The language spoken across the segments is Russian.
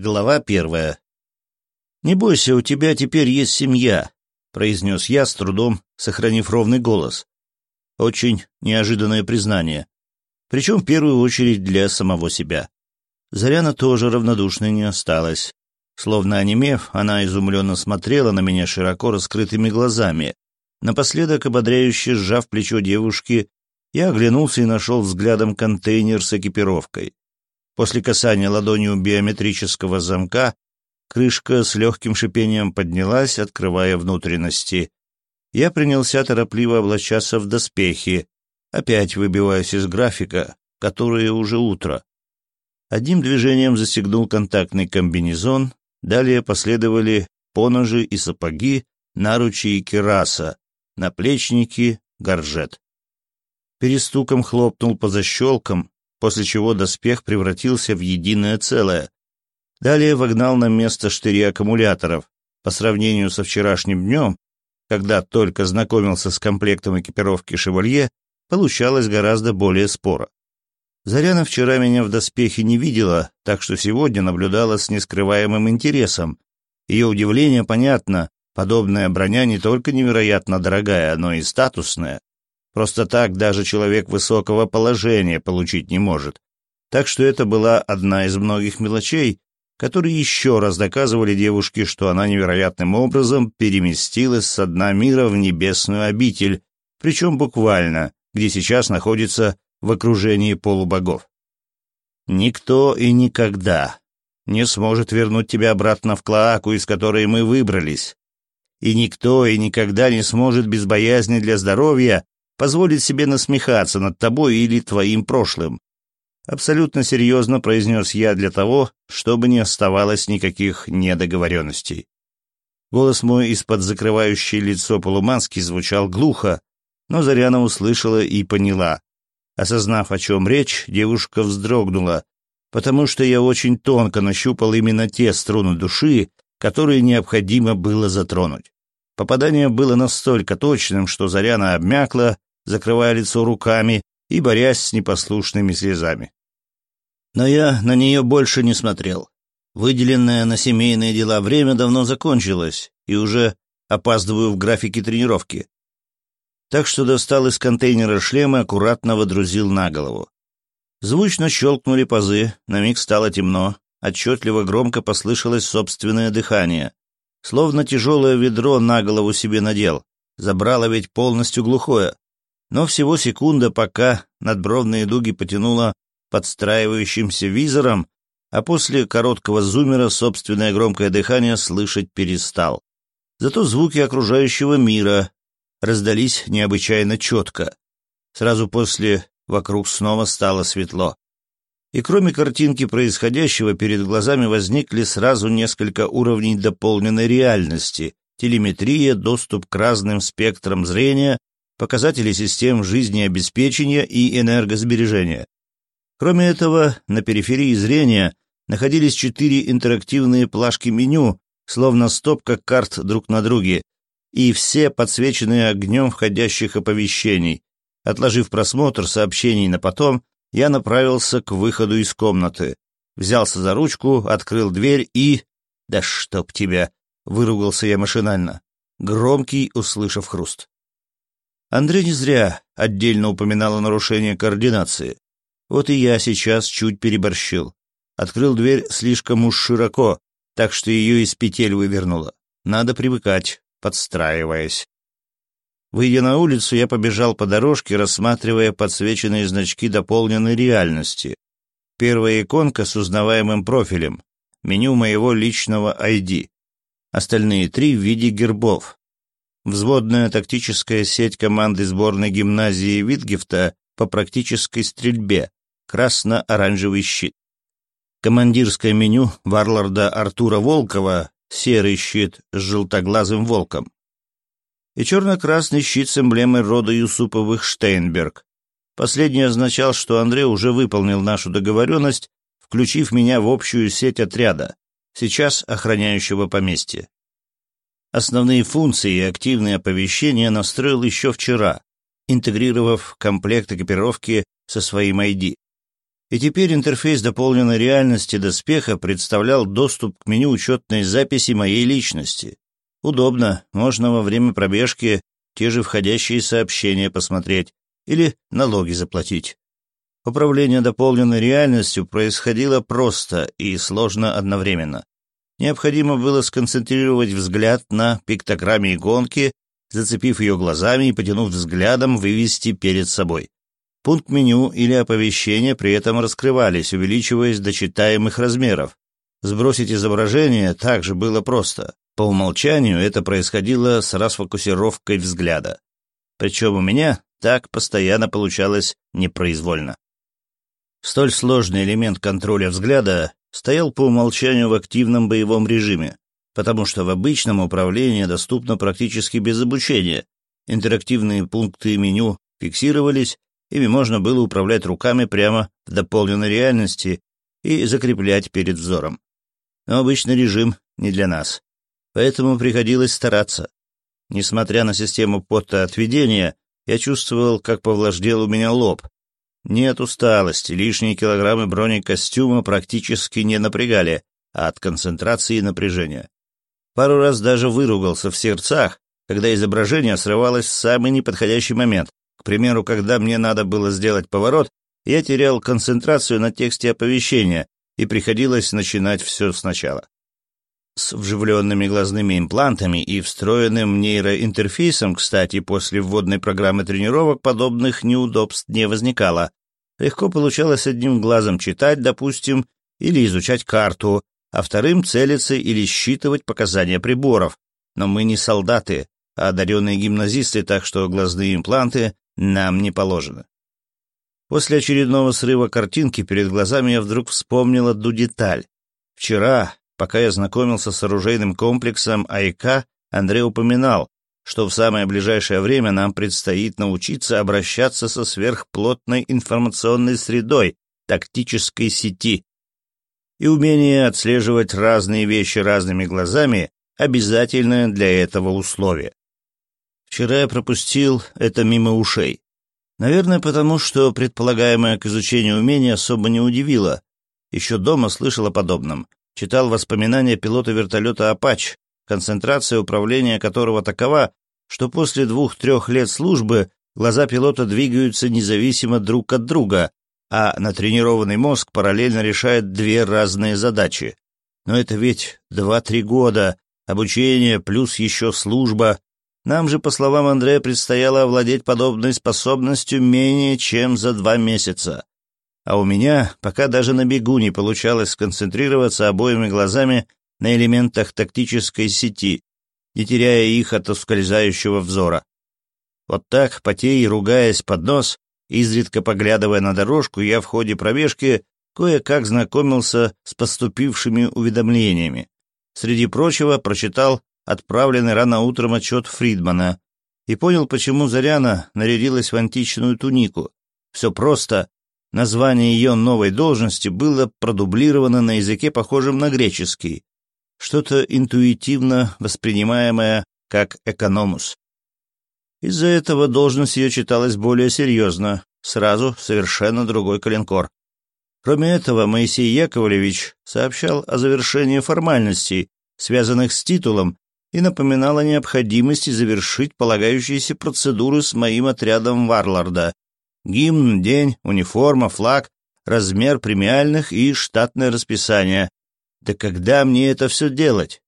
Глава первая. «Не бойся, у тебя теперь есть семья», — произнес я, с трудом сохранив ровный голос. Очень неожиданное признание. Причем в первую очередь для самого себя. Заряна тоже равнодушной не осталась. Словно онемев, она изумленно смотрела на меня широко раскрытыми глазами. Напоследок, ободряюще сжав плечо девушки, я оглянулся и нашел взглядом контейнер с экипировкой. После касания ладонью биометрического замка крышка с легким шипением поднялась, открывая внутренности. Я принялся торопливо облачаться в доспехи, опять выбиваясь из графика, которое уже утро. Одним движением застегнул контактный комбинезон, далее последовали поножи и сапоги, наручи и кераса, наплечники, горжет. Перестуком хлопнул по защелкам, после чего доспех превратился в единое целое. Далее вогнал на место штыри аккумуляторов. По сравнению со вчерашним днем, когда только знакомился с комплектом экипировки «Шевалье», получалось гораздо более споро. Заряна вчера меня в доспехе не видела, так что сегодня наблюдала с нескрываемым интересом. Ее удивление понятно, подобная броня не только невероятно дорогая, но и статусная. Просто так даже человек высокого положения получить не может. Так что это была одна из многих мелочей, которые еще раз доказывали девушке, что она невероятным образом переместилась с дна мира в небесную обитель, причем буквально, где сейчас находится в окружении полубогов. Никто и никогда не сможет вернуть тебя обратно в Клоаку, из которой мы выбрались. И никто и никогда не сможет без боязни для здоровья позволить себе насмехаться над тобой или твоим прошлым. Абсолютно серьезно произнес я для того, чтобы не оставалось никаких недоговоренностей. Голос мой из-под закрывающей лицо полумаски звучал глухо, но Заряна услышала и поняла. Осознав, о чем речь, девушка вздрогнула, потому что я очень тонко нащупал именно те струны души, которые необходимо было затронуть. Попадание было настолько точным, что Заряна обмякла закрывая лицо руками и борясь с непослушными слезами. Но я на нее больше не смотрел. Выделенное на семейные дела время давно закончилось, и уже опаздываю в графике тренировки. Так что достал из контейнера шлем и аккуратно водрузил на голову. Звучно щелкнули пазы, на миг стало темно, отчетливо громко послышалось собственное дыхание. Словно тяжелое ведро на голову себе надел. Забрало ведь полностью глухое но всего секунда, пока надбровные дуги потянуло подстраивающимся визором, а после короткого зумера собственное громкое дыхание слышать перестал. Зато звуки окружающего мира раздались необычайно четко. Сразу после вокруг снова стало светло. И кроме картинки происходящего, перед глазами возникли сразу несколько уровней дополненной реальности, телеметрия, доступ к разным спектрам зрения, показатели систем жизнеобеспечения и энергосбережения. Кроме этого, на периферии зрения находились четыре интерактивные плашки меню, словно стопка карт друг на друге, и все подсвеченные огнем входящих оповещений. Отложив просмотр сообщений на потом, я направился к выходу из комнаты. Взялся за ручку, открыл дверь и... «Да чтоб тебя!» — выругался я машинально. Громкий, услышав хруст. Андрей не зря отдельно упоминал о нарушении координации. Вот и я сейчас чуть переборщил. Открыл дверь слишком уж широко, так что ее из петель вывернуло. Надо привыкать, подстраиваясь. Выйдя на улицу, я побежал по дорожке, рассматривая подсвеченные значки дополненной реальности. Первая иконка с узнаваемым профилем, меню моего личного ID. Остальные три в виде гербов, взводная тактическая сеть команды сборной гимназии Витгефта по практической стрельбе, красно-оранжевый щит. Командирское меню варлорда Артура Волкова, серый щит с желтоглазым волком. И черно-красный щит с эмблемой рода Юсуповых Штейнберг. Последний означал, что Андрей уже выполнил нашу договоренность, включив меня в общую сеть отряда, сейчас охраняющего поместье. Основные функции и активные оповещения настроил еще вчера, интегрировав комплект экипировки со своим ID. И теперь интерфейс дополненной реальности доспеха представлял доступ к меню учетной записи моей личности. Удобно, можно во время пробежки те же входящие сообщения посмотреть или налоги заплатить. Управление дополненной реальностью происходило просто и сложно одновременно. Необходимо было сконцентрировать взгляд на пиктограмме иконки, зацепив ее глазами и потянув взглядом, вывести перед собой. Пункт меню или оповещения при этом раскрывались, увеличиваясь до читаемых размеров. Сбросить изображение также было просто. По умолчанию это происходило с расфокусировкой взгляда. Причем у меня так постоянно получалось непроизвольно. Столь сложный элемент контроля взгляда стоял по умолчанию в активном боевом режиме, потому что в обычном управлении доступно практически без обучения. Интерактивные пункты меню фиксировались, ими можно было управлять руками прямо в дополненной реальности и закреплять перед взором. Но обычный режим не для нас, поэтому приходилось стараться. Несмотря на систему потоотведения, я чувствовал, как повлаждел у меня лоб, нет усталости, лишние килограммы бронекостюма практически не напрягали, а от концентрации и напряжения. Пару раз даже выругался в сердцах, когда изображение срывалось в самый неподходящий момент. К примеру, когда мне надо было сделать поворот, я терял концентрацию на тексте оповещения, и приходилось начинать все сначала. С вживленными глазными имплантами и встроенным нейроинтерфейсом, кстати, после вводной программы тренировок подобных неудобств не возникало. Легко получалось одним глазом читать, допустим, или изучать карту, а вторым целиться или считывать показания приборов. Но мы не солдаты, а одаренные гимназисты, так что глазные импланты нам не положено. После очередного срыва картинки перед глазами я вдруг вспомнил одну деталь. Вчера, пока я знакомился с оружейным комплексом АИК, Андрей упоминал, что в самое ближайшее время нам предстоит научиться обращаться со сверхплотной информационной средой, тактической сети. И умение отслеживать разные вещи разными глазами – обязательное для этого условие. Вчера я пропустил это мимо ушей. Наверное, потому что предполагаемое к изучению умение особо не удивило. Еще дома слышал о подобном. Читал воспоминания пилота вертолета «Апач», концентрация управления которого такова, что после двух-трех лет службы глаза пилота двигаются независимо друг от друга, а натренированный мозг параллельно решает две разные задачи. Но это ведь два-три года, обучение плюс еще служба. Нам же, по словам Андрея, предстояло овладеть подобной способностью менее чем за два месяца. А у меня пока даже на бегу не получалось сконцентрироваться обоими глазами на элементах тактической сети, не теряя их от ускользающего взора. Вот так, потея и ругаясь под нос, изредка поглядывая на дорожку, я в ходе пробежки кое-как знакомился с поступившими уведомлениями. Среди прочего, прочитал отправленный рано утром отчет Фридмана и понял, почему Заряна нарядилась в античную тунику. Все просто. Название ее новой должности было продублировано на языке, похожем на греческий что-то интуитивно воспринимаемое как экономус. Из-за этого должность ее читалась более серьезно, сразу совершенно другой коленкор. Кроме этого, Моисей Яковлевич сообщал о завершении формальностей, связанных с титулом, и напоминал о необходимости завершить полагающиеся процедуры с моим отрядом Варларда. Гимн, день, униформа, флаг, размер премиальных и штатное расписание, да когда мне это все делать?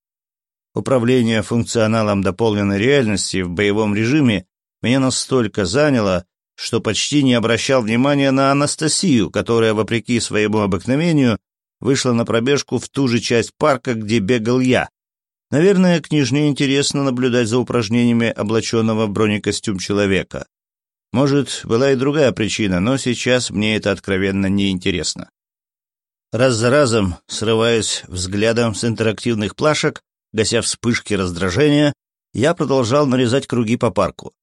Управление функционалом дополненной реальности в боевом режиме меня настолько заняло, что почти не обращал внимания на Анастасию, которая, вопреки своему обыкновению, вышла на пробежку в ту же часть парка, где бегал я. Наверное, княжне интересно наблюдать за упражнениями облаченного в бронекостюм человека. Может, была и другая причина, но сейчас мне это откровенно не интересно. Раз за разом, срываясь взглядом с интерактивных плашек, гася вспышки раздражения, я продолжал нарезать круги по парку.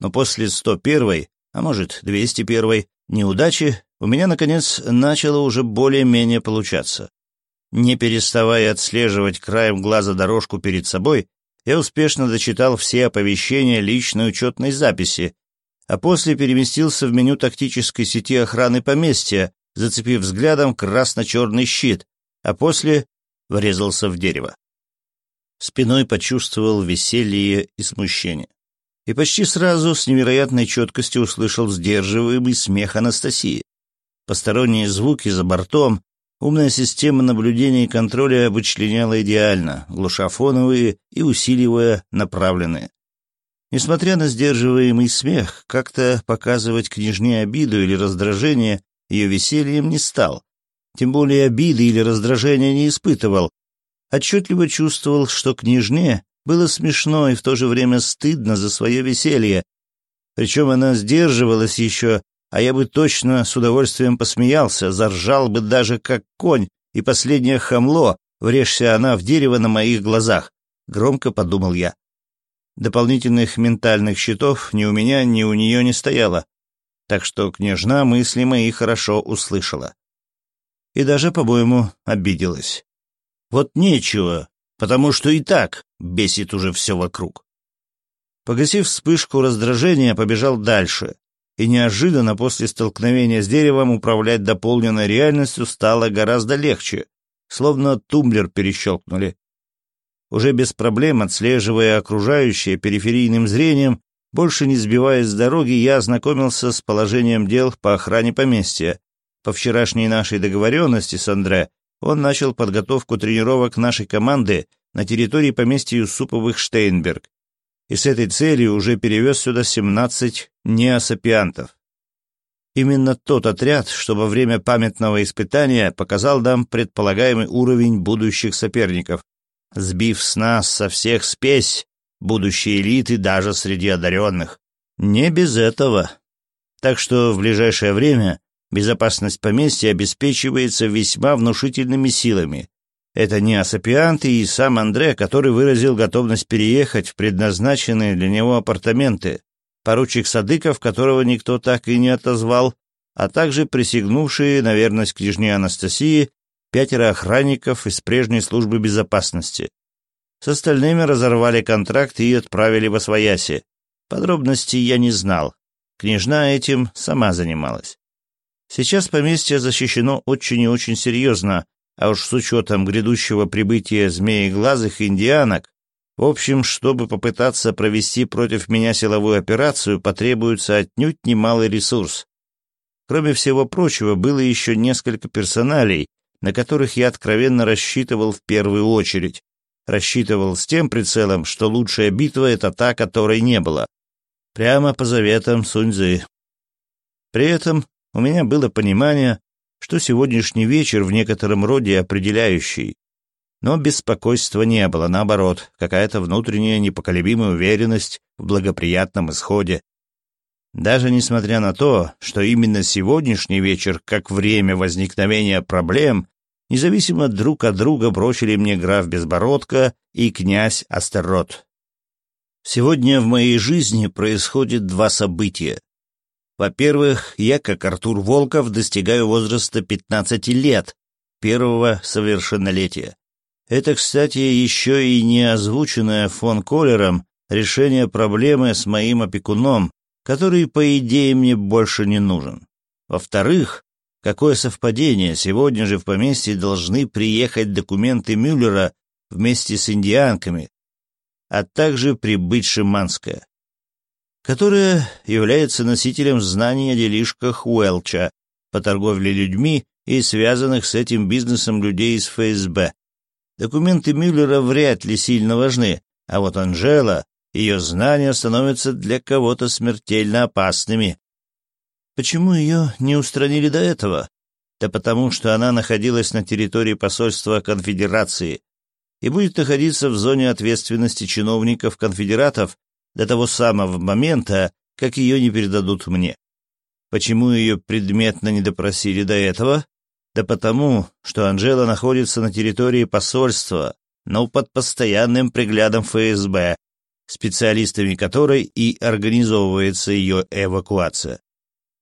Но после 101-й, а может 201-й, неудачи у меня, наконец, начало уже более-менее получаться. Не переставая отслеживать краем глаза дорожку перед собой, я успешно дочитал все оповещения личной учетной записи, а после переместился в меню тактической сети охраны поместья, зацепив взглядом красно-черный щит, а после врезался в дерево. Спиной почувствовал веселье и смущение. И почти сразу с невероятной четкостью услышал сдерживаемый смех Анастасии. Посторонние звуки за бортом умная система наблюдения и контроля вычленяла идеально, глуша фоновые и усиливая направленные. Несмотря на сдерживаемый смех, как-то показывать княжне обиду или раздражение ее весельем не стал. Тем более обиды или раздражения не испытывал. Отчетливо чувствовал, что княжне было смешно и в то же время стыдно за свое веселье. Причем она сдерживалась еще, а я бы точно с удовольствием посмеялся, заржал бы даже как конь, и последнее хамло, врежься она в дерево на моих глазах. Громко подумал я. Дополнительных ментальных щитов ни у меня, ни у нее не стояло, так что княжна мысли мои хорошо услышала. И даже, по-моему, обиделась. Вот нечего, потому что и так бесит уже все вокруг. Погасив вспышку раздражения, побежал дальше, и неожиданно после столкновения с деревом управлять дополненной реальностью стало гораздо легче, словно тумблер перещелкнули. Уже без проблем отслеживая окружающее периферийным зрением, больше не сбиваясь с дороги, я ознакомился с положением дел по охране поместья. По вчерашней нашей договоренности с Андре он начал подготовку тренировок нашей команды на территории поместья Юсуповых Штейнберг, и с этой целью уже перевез сюда 17 неосапиантов. Именно тот отряд, что во время памятного испытания показал нам предполагаемый уровень будущих соперников, сбив с нас со всех спесь будущей элиты даже среди одаренных. Не без этого. Так что в ближайшее время безопасность поместья обеспечивается весьма внушительными силами. Это не Асапиант и сам Андре, который выразил готовность переехать в предназначенные для него апартаменты, поручик Садыков, которого никто так и не отозвал, а также присягнувшие на верность княжне Анастасии пятеро охранников из прежней службы безопасности. С остальными разорвали контракт и отправили в Освояси. Подробностей я не знал. Княжна этим сама занималась. Сейчас поместье защищено очень и очень серьезно, а уж с учетом грядущего прибытия змееглазых индианок, в общем, чтобы попытаться провести против меня силовую операцию, потребуется отнюдь немалый ресурс. Кроме всего прочего, было еще несколько персоналей, на которых я откровенно рассчитывал в первую очередь. Рассчитывал с тем прицелом, что лучшая битва — это та, которой не было. Прямо по заветам Суньзы. При этом у меня было понимание, что сегодняшний вечер в некотором роде определяющий. Но беспокойства не было, наоборот, какая-то внутренняя непоколебимая уверенность в благоприятном исходе. Даже несмотря на то, что именно сегодняшний вечер, как время возникновения проблем, независимо друг от друга бросили мне граф Безбородко и князь Астерот. Сегодня в моей жизни происходит два события. Во-первых, я, как Артур Волков, достигаю возраста 15 лет, первого совершеннолетия. Это, кстати, еще и не озвученное фон Коллером решение проблемы с моим опекуном, который, по идее, мне больше не нужен. Во-вторых, Какое совпадение, сегодня же в поместье должны приехать документы Мюллера вместе с индианками, а также прибыть Шиманская, которая является носителем знаний о делишках Уэлча по торговле людьми и связанных с этим бизнесом людей из ФСБ. Документы Мюллера вряд ли сильно важны, а вот Анжела, ее знания становятся для кого-то смертельно опасными. Почему ее не устранили до этого? Да потому что она находилась на территории посольства конфедерации и будет находиться в зоне ответственности чиновников конфедератов до того самого момента, как ее не передадут мне. Почему ее предметно не допросили до этого? Да потому, что Анжела находится на территории посольства, но под постоянным приглядом ФСБ, специалистами которой и организовывается ее эвакуация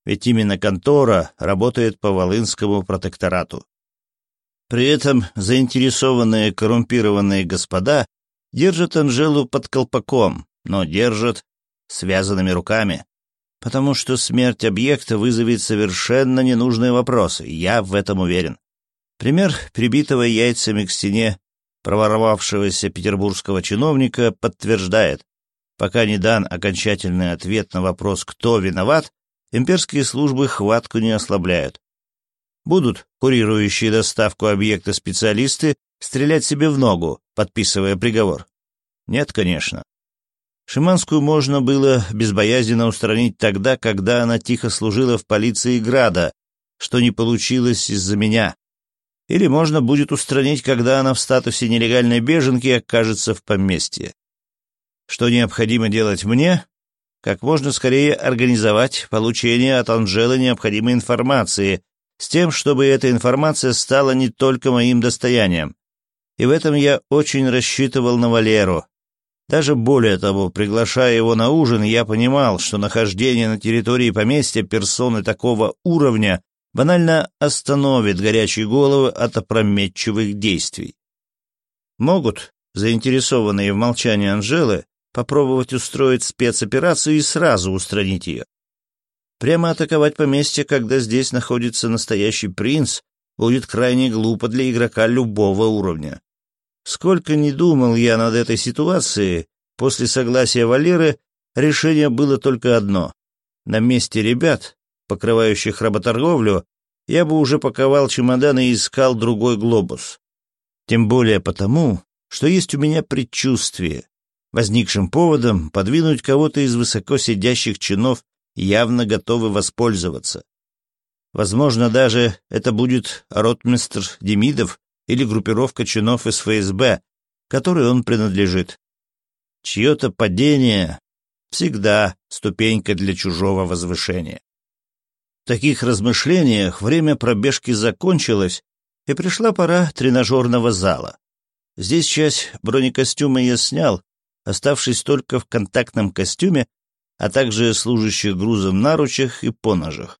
ведь именно контора работает по Волынскому протекторату. При этом заинтересованные коррумпированные господа держат Анжелу под колпаком, но держат связанными руками. потому что смерть объекта вызовет совершенно ненужные вопросы, я в этом уверен. Пример прибитого яйцами к стене проворовавшегося петербургского чиновника подтверждает, пока не дан окончательный ответ на вопрос «кто виноват», имперские службы хватку не ослабляют. Будут курирующие доставку объекта специалисты стрелять себе в ногу, подписывая приговор? Нет, конечно. Шиманскую можно было безбоязненно устранить тогда, когда она тихо служила в полиции Града, что не получилось из-за меня. Или можно будет устранить, когда она в статусе нелегальной беженки окажется в поместье. Что необходимо делать мне? Как можно скорее организовать получение от Анжелы необходимой информации, с тем, чтобы эта информация стала не только моим достоянием. И в этом я очень рассчитывал на Валеру. Даже более того, приглашая его на ужин, я понимал, что нахождение на территории поместья персоны такого уровня банально остановит горячие головы от опрометчивых действий. Могут заинтересованные в молчании Анжелы попробовать устроить спецоперацию и сразу устранить ее. Прямо атаковать поместье, когда здесь находится настоящий принц, будет крайне глупо для игрока любого уровня. Сколько ни думал я над этой ситуацией, после согласия Валеры решение было только одно. На месте ребят, покрывающих работорговлю, я бы уже паковал чемоданы и искал другой глобус. Тем более потому, что есть у меня предчувствие. Возникшим поводом подвинуть кого-то из высоко сидящих чинов явно готовы воспользоваться. Возможно, даже это будет ротмистр Демидов или группировка чинов из ФСБ, которой он принадлежит. Чье-то падение всегда ступенька для чужого возвышения. В таких размышлениях время пробежки закончилось, и пришла пора тренажерного зала. Здесь часть бронекостюма я снял, оставшись только в контактном костюме, а также служащих грузом наручах и поножах.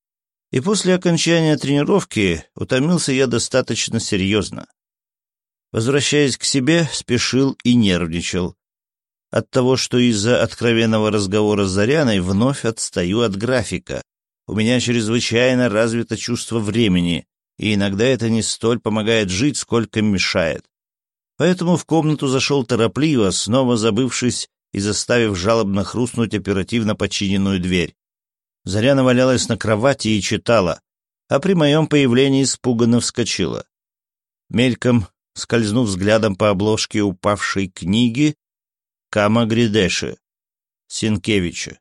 И после окончания тренировки утомился я достаточно серьезно. Возвращаясь к себе, спешил и нервничал. От того, что из-за откровенного разговора с Заряной вновь отстаю от графика. У меня чрезвычайно развито чувство времени, и иногда это не столь помогает жить, сколько мешает. Поэтому в комнату зашел торопливо, снова забывшись и заставив жалобно хрустнуть оперативно подчиненную дверь. Заряна валялась на кровати и читала, а при моем появлении испуганно вскочила. Мельком, скользнув взглядом по обложке упавшей книги, Кама Гридеши, Синкевича.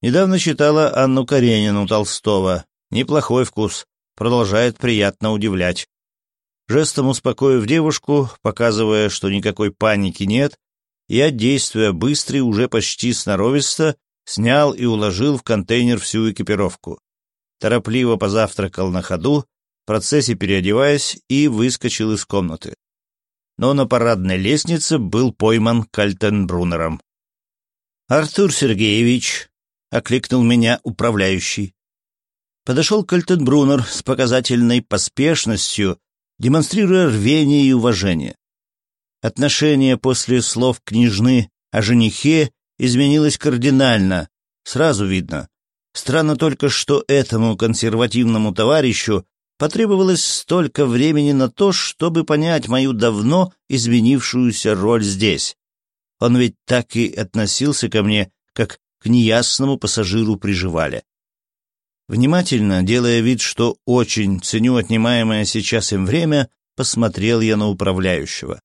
Недавно читала Анну Каренину Толстого. Неплохой вкус, продолжает приятно удивлять. Жестом успокоив девушку, показывая, что никакой паники нет, я, действуя быстро и уже почти сноровисто, снял и уложил в контейнер всю экипировку. Торопливо позавтракал на ходу, в процессе переодеваясь, и выскочил из комнаты. Но на парадной лестнице был пойман Кальтенбрунером. «Артур Сергеевич», — окликнул меня управляющий. Подошел Кальтенбрунер с показательной поспешностью, демонстрируя рвение и уважение. Отношение после слов княжны о женихе изменилось кардинально, сразу видно. Странно только, что этому консервативному товарищу потребовалось столько времени на то, чтобы понять мою давно изменившуюся роль здесь. Он ведь так и относился ко мне, как к неясному пассажиру приживали. Внимательно, делая вид, что очень ценю отнимаемое сейчас им время, посмотрел я на управляющего.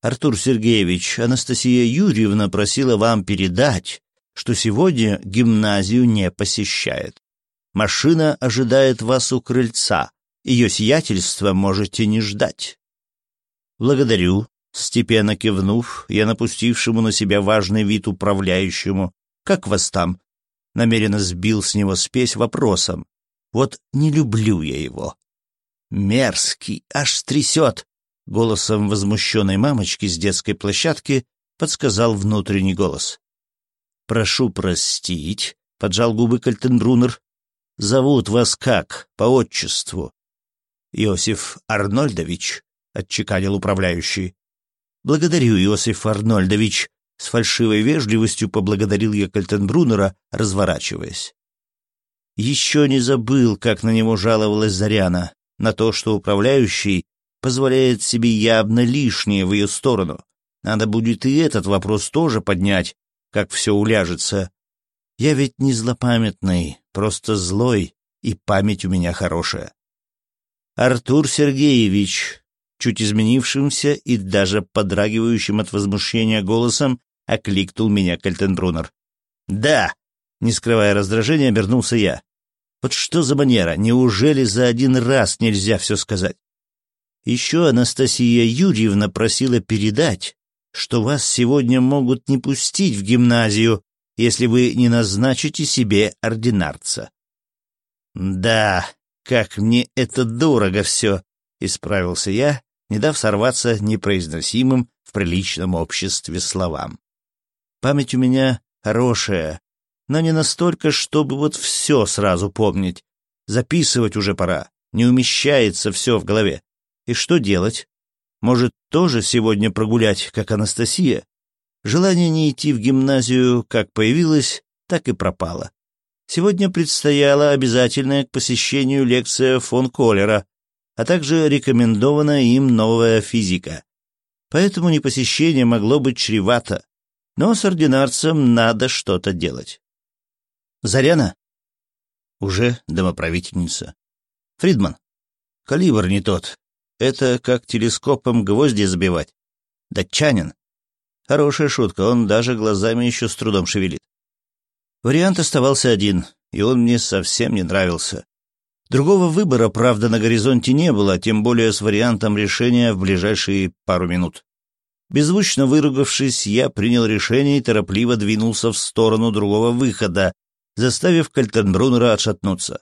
Артур Сергеевич, Анастасия Юрьевна просила вам передать, что сегодня гимназию не посещает. Машина ожидает вас у крыльца. Ее сиятельство можете не ждать. Благодарю. Степенно кивнув, я напустившему на себя важный вид управляющему. Как вас там? Намеренно сбил с него спесь вопросом. Вот не люблю я его. Мерзкий, аж трясет. Голосом возмущенной мамочки с детской площадки подсказал внутренний голос. «Прошу простить», — поджал губы Кальтенбрунер. «Зовут вас как, по отчеству?» «Иосиф Арнольдович», — отчеканил управляющий. «Благодарю, Иосиф Арнольдович», С фальшивой вежливостью поблагодарил я Кальтенбруннера, разворачиваясь. Еще не забыл, как на него жаловалась Заряна, на то, что управляющий позволяет себе явно лишнее в ее сторону. Надо будет и этот вопрос тоже поднять, как все уляжется. Я ведь не злопамятный, просто злой, и память у меня хорошая. Артур Сергеевич, чуть изменившимся и даже подрагивающим от возмущения голосом, окликнул меня Кальтенбруннер. «Да!» — не скрывая раздражения, обернулся я. «Вот что за манера? Неужели за один раз нельзя все сказать?» Еще Анастасия Юрьевна просила передать, что вас сегодня могут не пустить в гимназию, если вы не назначите себе ординарца. «Да, как мне это дорого все!» — исправился я, не дав сорваться непроизносимым в приличном обществе словам. Память у меня хорошая, но не настолько, чтобы вот все сразу помнить. Записывать уже пора, не умещается все в голове. И что делать? Может, тоже сегодня прогулять, как Анастасия? Желание не идти в гимназию как появилось, так и пропало. Сегодня предстояла обязательная к посещению лекция фон Коллера, а также рекомендованная им новая физика. Поэтому непосещение могло быть чревато, но с ординарцем надо что-то делать. Заряна? Уже домоправительница. Фридман? Калибр не тот. Это как телескопом гвозди забивать. Датчанин. Хорошая шутка, он даже глазами еще с трудом шевелит. Вариант оставался один, и он мне совсем не нравился. Другого выбора, правда, на горизонте не было, тем более с вариантом решения в ближайшие пару минут. Беззвучно выругавшись, я принял решение и торопливо двинулся в сторону другого выхода, заставив Кальтенбруннера отшатнуться.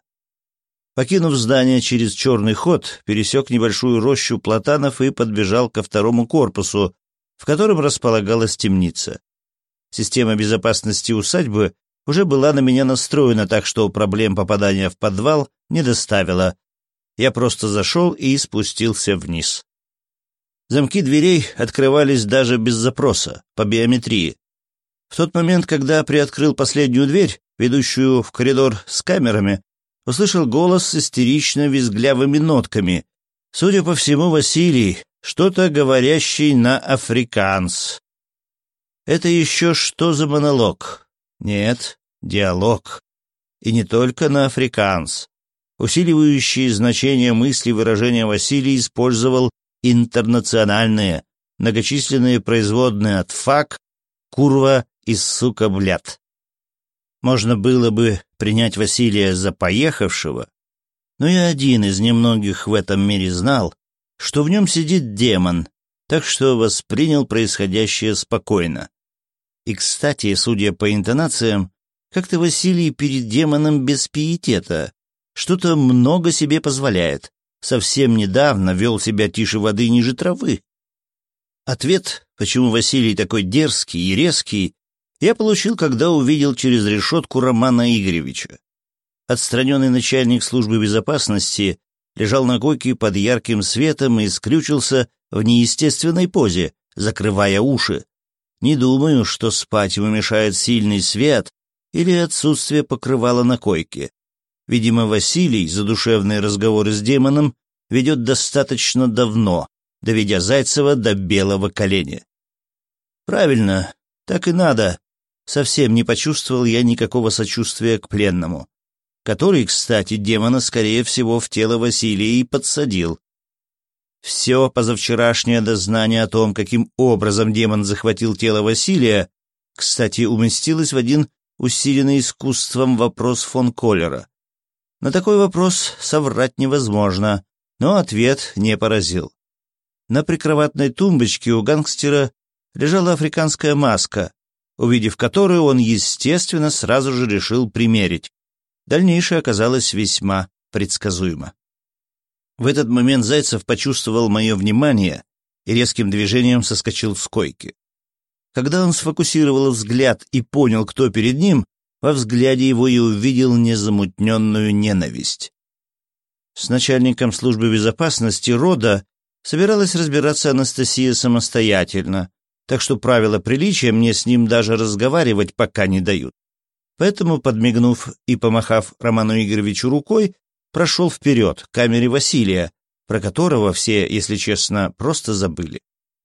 Покинув здание через черный ход, пересек небольшую рощу платанов и подбежал ко второму корпусу, в котором располагалась темница. Система безопасности усадьбы уже была на меня настроена, так что проблем попадания в подвал не доставила. Я просто зашел и спустился вниз. Замки дверей открывались даже без запроса, по биометрии. В тот момент, когда приоткрыл последнюю дверь, ведущую в коридор с камерами, услышал голос с истерично-визглявыми нотками. Судя по всему, Василий, что-то говорящий на африканс. Это еще что за монолог? Нет, диалог. И не только на африканс. Усиливающие значение мысли выражения Василий использовал интернациональные, многочисленные производные от «фак», «курва» и «сука, блядь». Можно было бы принять Василия за поехавшего, но я один из немногих в этом мире знал, что в нем сидит демон, так что воспринял происходящее спокойно. И, кстати, судя по интонациям, как-то Василий перед демоном без пиетета, что-то много себе позволяет, совсем недавно вел себя тише воды ниже травы. Ответ, почему Василий такой дерзкий и резкий, я получил, когда увидел через решетку Романа Игоревича. Отстраненный начальник службы безопасности лежал на койке под ярким светом и скрючился в неестественной позе, закрывая уши. Не думаю, что спать ему мешает сильный свет или отсутствие покрывала на койке. Видимо, Василий задушевные разговоры с демоном ведет достаточно давно, доведя Зайцева до белого коленя. Правильно, так и надо, совсем не почувствовал я никакого сочувствия к пленному, который, кстати, демона, скорее всего, в тело Василия и подсадил. Все позавчерашнее дознание о том, каким образом демон захватил тело Василия, кстати, уместилось в один усиленный искусством вопрос фон Коллера. На такой вопрос соврать невозможно, но ответ не поразил. На прикроватной тумбочке у гангстера лежала африканская маска, увидев которую он, естественно, сразу же решил примерить. Дальнейшее оказалось весьма предсказуемо. В этот момент Зайцев почувствовал мое внимание и резким движением соскочил с койки. Когда он сфокусировал взгляд и понял, кто перед ним, во взгляде его и увидел незамутненную ненависть. С начальником службы безопасности рода собиралась разбираться Анастасия самостоятельно, так что правила приличия мне с ним даже разговаривать пока не дают. Поэтому, подмигнув и помахав Роману Игоревичу рукой, прошел вперед к камере Василия, про которого все, если честно, просто забыли.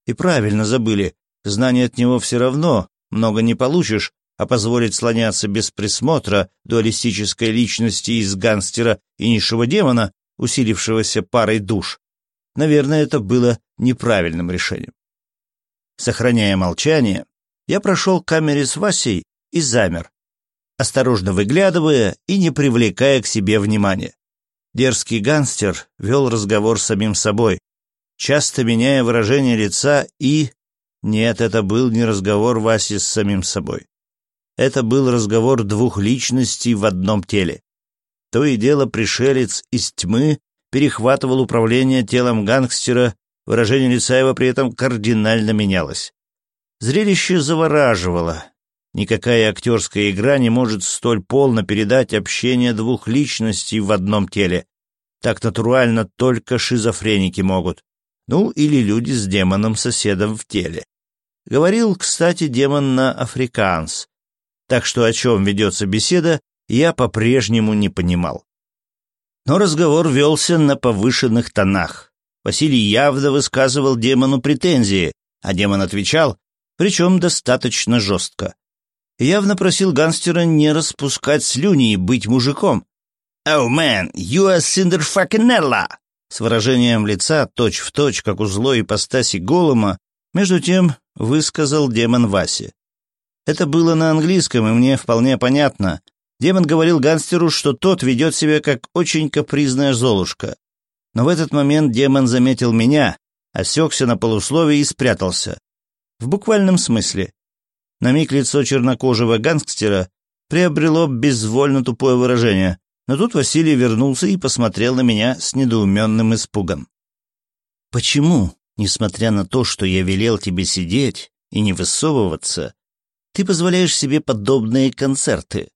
И правильно забыли, знания от него все равно много не получишь, а позволить слоняться без присмотра дуалистической личности из гангстера и низшего демона, усилившегося парой душ, наверное, это было неправильным решением. Сохраняя молчание, я прошел к камере с Васей и замер, осторожно выглядывая и не привлекая к себе внимания. Дерзкий гангстер вел разговор с самим собой, часто меняя выражение лица и... Нет, это был не разговор Васи с самим собой. Это был разговор двух личностей в одном теле. То и дело пришелец из тьмы перехватывал управление телом гангстера, выражение лица его при этом кардинально менялось. Зрелище завораживало. Никакая актерская игра не может столь полно передать общение двух личностей в одном теле. Так натурально только шизофреники могут. Ну, или люди с демоном-соседом в теле. Говорил, кстати, демон на африканс. Так что о чем ведется беседа, я по-прежнему не понимал. Но разговор велся на повышенных тонах. Василий явно высказывал демону претензии, а демон отвечал, причем достаточно жестко. Явно просил гангстера не распускать слюни и быть мужиком. «Oh man, you are cinder fucking С выражением лица, точь-в-точь, точь, как у злой ипостаси голома, между тем высказал демон Васе. Это было на английском, и мне вполне понятно, Демон говорил гангстеру, что тот ведет себя как очень капризная золушка. Но в этот момент демон заметил меня, осекся на полусловие и спрятался. В буквальном смысле. На миг лицо чернокожего гангстера приобрело безвольно тупое выражение, но тут Василий вернулся и посмотрел на меня с недоуменным испугом. «Почему, несмотря на то, что я велел тебе сидеть и не высовываться, ты позволяешь себе подобные концерты?»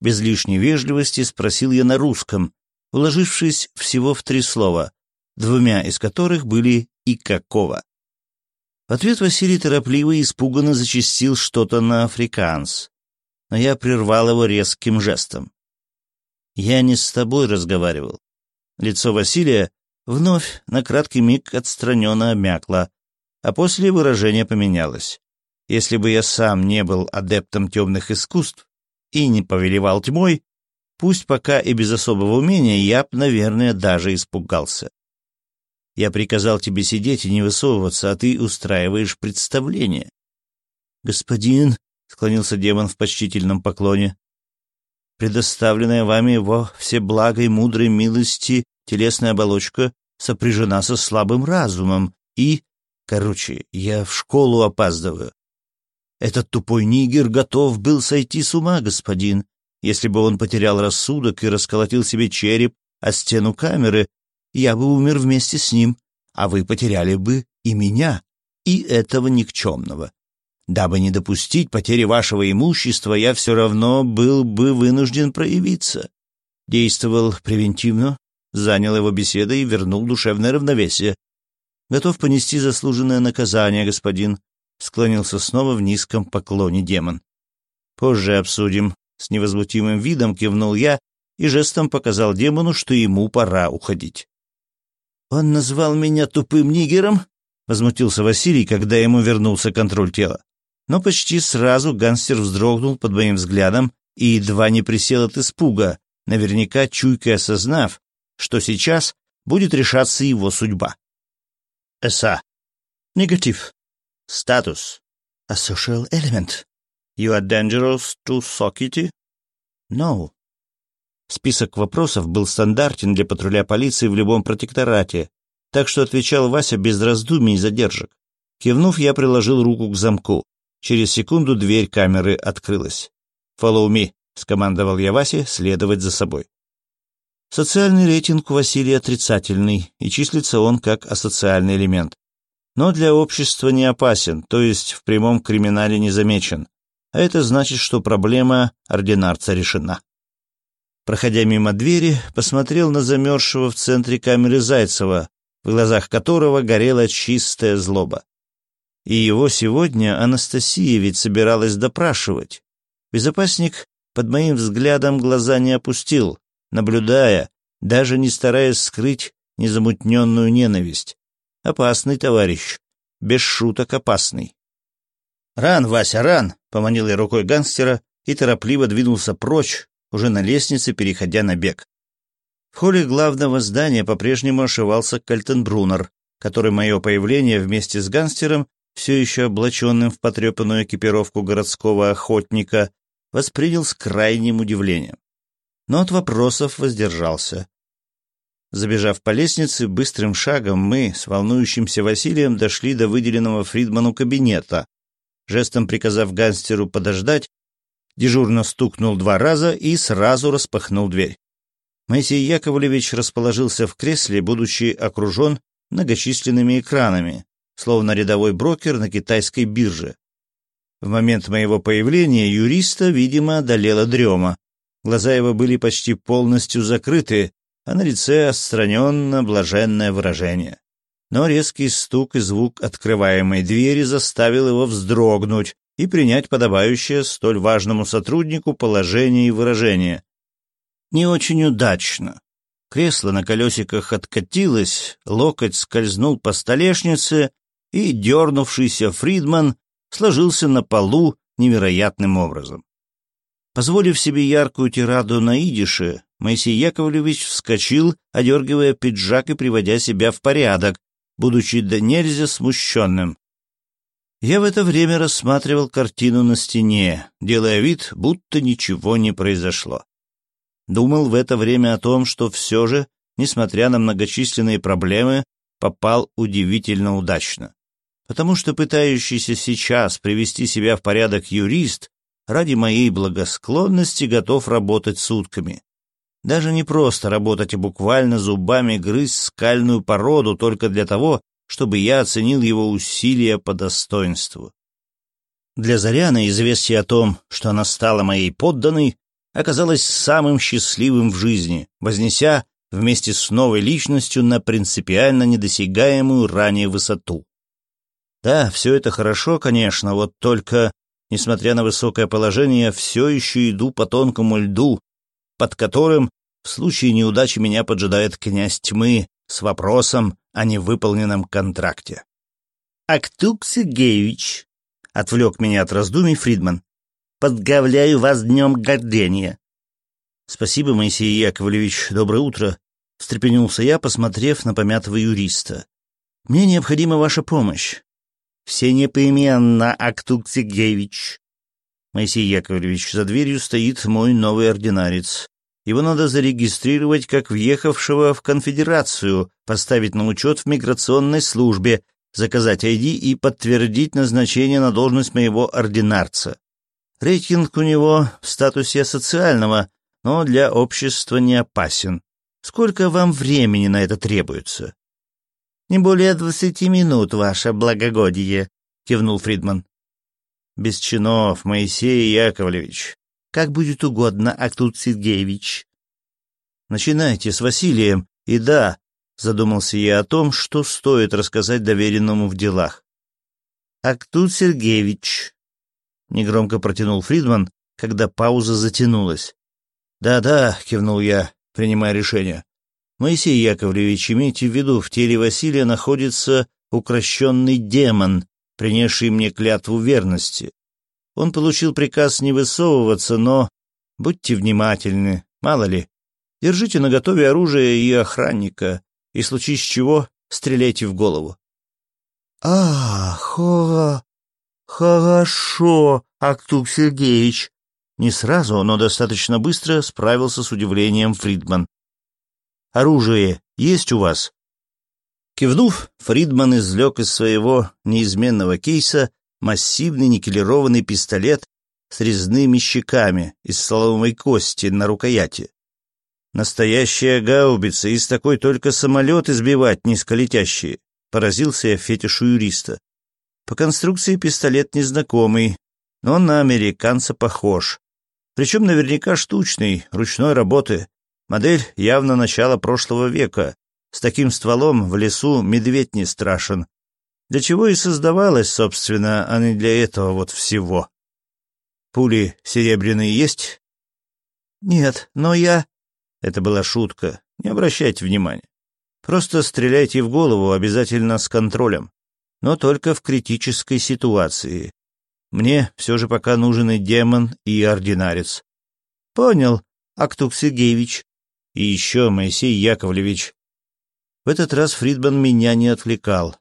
Без лишней вежливости спросил я на русском, уложившись всего в три слова, двумя из которых были «и какого». В ответ Василий торопливо и испуганно зачастил что-то на африканс, но я прервал его резким жестом. «Я не с тобой разговаривал». Лицо Василия вновь на краткий миг отстраненно обмякло, а после выражение поменялось. Если бы я сам не был адептом темных искусств, и не повелевал тьмой, пусть пока и без особого умения, я б, наверное, даже испугался. Я приказал тебе сидеть и не высовываться, а ты устраиваешь представление. Господин, — склонился демон в почтительном поклоне, — предоставленная вами во всеблагой мудрой милости телесная оболочка сопряжена со слабым разумом и... Короче, я в школу опаздываю. Этот тупой нигер готов был сойти с ума, господин. Если бы он потерял рассудок и расколотил себе череп о стену камеры, я бы умер вместе с ним, а вы потеряли бы и меня, и этого никчемного. Дабы не допустить потери вашего имущества, я все равно был бы вынужден проявиться. Действовал превентивно, занял его беседой и вернул душевное равновесие. Готов понести заслуженное наказание, господин, склонился снова в низком поклоне демон. «Позже обсудим», — с невозмутимым видом кивнул я и жестом показал демону, что ему пора уходить. «Он назвал меня тупым нигером?» — возмутился Василий, когда ему вернулся контроль тела. Но почти сразу гангстер вздрогнул под моим взглядом и едва не присел от испуга, наверняка чуйкой осознав, что сейчас будет решаться его судьба. «Эса. Негатив. Status. A social element. You are dangerous to society? No. Список вопросов был стандартен для патруля полиции в любом протекторате, так что отвечал Вася без раздумий и задержек. Кивнув, я приложил руку к замку. Через секунду дверь камеры открылась. «Follow me», — скомандовал я Васе следовать за собой. Социальный рейтинг у Василия отрицательный, и числится он как асоциальный элемент но для общества не опасен, то есть в прямом криминале не замечен. А это значит, что проблема ординарца решена. Проходя мимо двери, посмотрел на замерзшего в центре камеры Зайцева, в глазах которого горела чистая злоба. И его сегодня Анастасия ведь собиралась допрашивать. Безопасник под моим взглядом глаза не опустил, наблюдая, даже не стараясь скрыть незамутненную ненависть. Опасный товарищ, без шуток опасный. «Ран, Вася, ран!» — поманил я рукой гангстера и торопливо двинулся прочь, уже на лестнице, переходя на бег. В холле главного здания по-прежнему ошивался Кальтенбрунер, который мое появление вместе с гангстером, все еще облаченным в потрепанную экипировку городского охотника, воспринял с крайним удивлением. Но от вопросов воздержался. Забежав по лестнице, быстрым шагом мы с волнующимся Василием дошли до выделенного Фридману кабинета. Жестом приказав гангстеру подождать, дежурно стукнул два раза и сразу распахнул дверь. Моисей Яковлевич расположился в кресле, будучи окружен многочисленными экранами, словно рядовой брокер на китайской бирже. В момент моего появления юриста, видимо, одолела дрема. Глаза его были почти полностью закрыты, а на лице отстраненно блаженное выражение. Но резкий стук и звук открываемой двери заставил его вздрогнуть и принять подобающее столь важному сотруднику положение и выражение. Не очень удачно. Кресло на колесиках откатилось, локоть скользнул по столешнице, и дернувшийся Фридман сложился на полу невероятным образом. Позволив себе яркую тираду на идише, Моисей Яковлевич вскочил, одергивая пиджак и приводя себя в порядок, будучи до нельзя смущенным. Я в это время рассматривал картину на стене, делая вид, будто ничего не произошло. Думал в это время о том, что все же, несмотря на многочисленные проблемы, попал удивительно удачно. Потому что пытающийся сейчас привести себя в порядок юрист ради моей благосклонности готов работать сутками. Даже не просто работать, а буквально зубами грызть скальную породу только для того, чтобы я оценил его усилия по достоинству. Для Заряны известие о том, что она стала моей подданной, оказалось самым счастливым в жизни, вознеся вместе с новой личностью на принципиально недосягаемую ранее высоту. Да, все это хорошо, конечно, вот только, несмотря на высокое положение, все еще иду по тонкому льду, под которым в случае неудачи меня поджидает князь тьмы с вопросом о невыполненном контракте. «Актук Сергеевич», — отвлек меня от раздумий Фридман, — «подгавляю вас днем гордения». «Спасибо, Моисей Яковлевич, доброе утро», — встрепенулся я, посмотрев на помятого юриста. «Мне необходима ваша помощь». «Все непременно, Актук Сергеевич». Моисей Яковлевич, за дверью стоит мой новый ординарец. Его надо зарегистрировать как въехавшего в конфедерацию, поставить на учет в миграционной службе, заказать ID и подтвердить назначение на должность моего ординарца. Рейтинг у него в статусе социального, но для общества не опасен. Сколько вам времени на это требуется? Не более двадцати минут, ваше благогодие, кивнул Фридман. Без чинов, Моисей Яковлевич. Как будет угодно, Актут Сергеевич. Начинайте с Василием, и да, задумался я о том, что стоит рассказать доверенному в делах. Актут Сергеевич, негромко протянул Фридман, когда пауза затянулась. Да-да, кивнул я, принимая решение. Моисей Яковлевич, имейте в виду, в теле Василия находится укращенный демон, принесший мне клятву верности. Он получил приказ не высовываться, но будьте внимательны, мало ли. Держите наготове оружие и охранника, и случись чего, стреляйте в голову. А, хо, хорошо, Актук Сергеевич. Не сразу, но достаточно быстро справился с удивлением Фридман. Оружие есть у вас? Кивнув, Фридман извлек из своего неизменного кейса массивный никелированный пистолет с резными щеками из соломой кости на рукояти. Настоящая гаубица, из такой только самолет избивать низколетящие, поразился я фетишу юриста. По конструкции пистолет незнакомый, но на американца похож. Причем наверняка штучный, ручной работы. Модель явно начала прошлого века. С таким стволом в лесу медведь не страшен. Для чего и создавалась, собственно, а не для этого вот всего. Пули серебряные есть? Нет, но я... Это была шутка. Не обращайте внимания. Просто стреляйте в голову, обязательно с контролем. Но только в критической ситуации. Мне все же пока нужен и демон, и ординарец. Понял, Актук Сергеевич. И еще Моисей Яковлевич. В этот раз Фридман меня не отвлекал,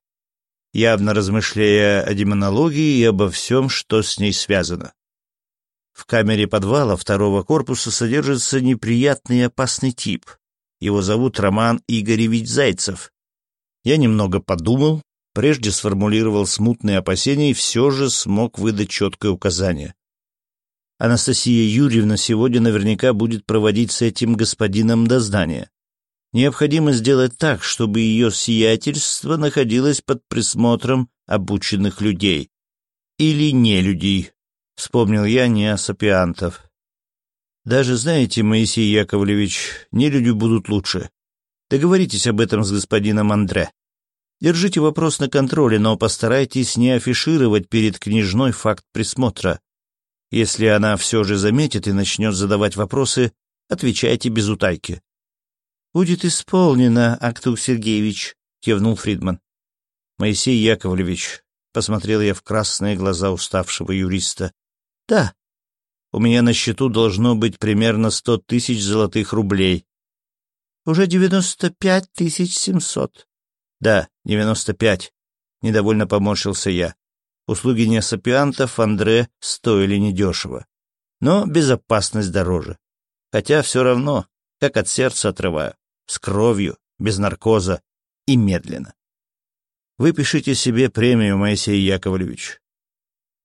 явно размышляя о демонологии и обо всем, что с ней связано. В камере подвала второго корпуса содержится неприятный и опасный тип. Его зовут Роман Игоревич Зайцев. Я немного подумал, прежде сформулировал смутные опасения и все же смог выдать четкое указание. Анастасия Юрьевна сегодня наверняка будет проводить с этим господином дознание. Необходимо сделать так, чтобы ее сиятельство находилось под присмотром обученных людей. Или не людей, Вспомнил я не сапиантов. Даже, знаете, Моисей Яковлевич, не люди будут лучше. Договоритесь об этом с господином Андре. Держите вопрос на контроле, но постарайтесь не афишировать перед княжной факт присмотра. Если она все же заметит и начнет задавать вопросы, отвечайте без утайки. — Будет исполнено, Актук Сергеевич, — кивнул Фридман. — Моисей Яковлевич, — посмотрел я в красные глаза уставшего юриста, да. У меня на счету должно быть примерно сто тысяч золотых рублей. Уже девяносто пять тысяч семьсот. Да, девяносто пять. Недовольно поморщился я. Услуги неосапиантов Андре стоили недешево. Но безопасность дороже. Хотя все равно, как от сердца отрываю. С кровью, без наркоза и медленно. Выпишите себе премию, Моисей Яковлевич.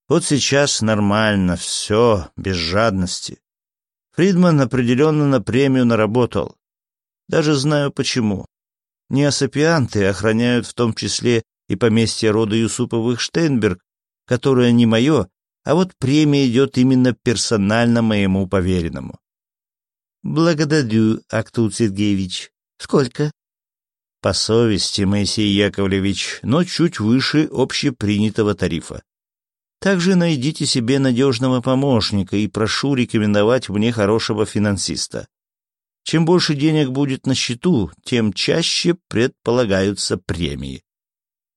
Вот сейчас нормально, все, без жадности. Фридман определенно на премию наработал. Даже знаю почему. Неосапианты охраняют в том числе и поместье рода Юсуповых Штейнберг, которое не мое, а вот премия идет именно персонально моему поверенному. Благодарю, Актул Сергеевич. Сколько? По совести, Моисей Яковлевич, но чуть выше общепринятого тарифа. Также найдите себе надежного помощника и прошу рекомендовать мне хорошего финансиста. Чем больше денег будет на счету, тем чаще предполагаются премии.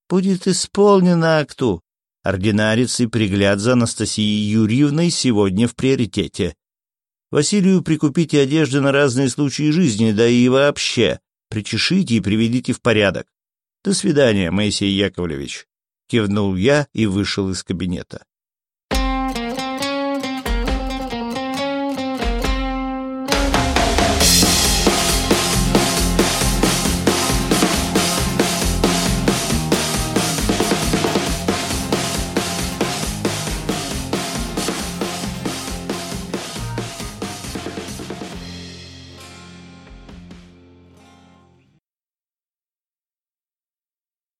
Будет исполнено акту. Ординарец и пригляд за Анастасией Юрьевной сегодня в приоритете. Василию прикупите одежды на разные случаи жизни, да и вообще. Причешите и приведите в порядок. До свидания, Моисей Яковлевич. Кивнул я и вышел из кабинета.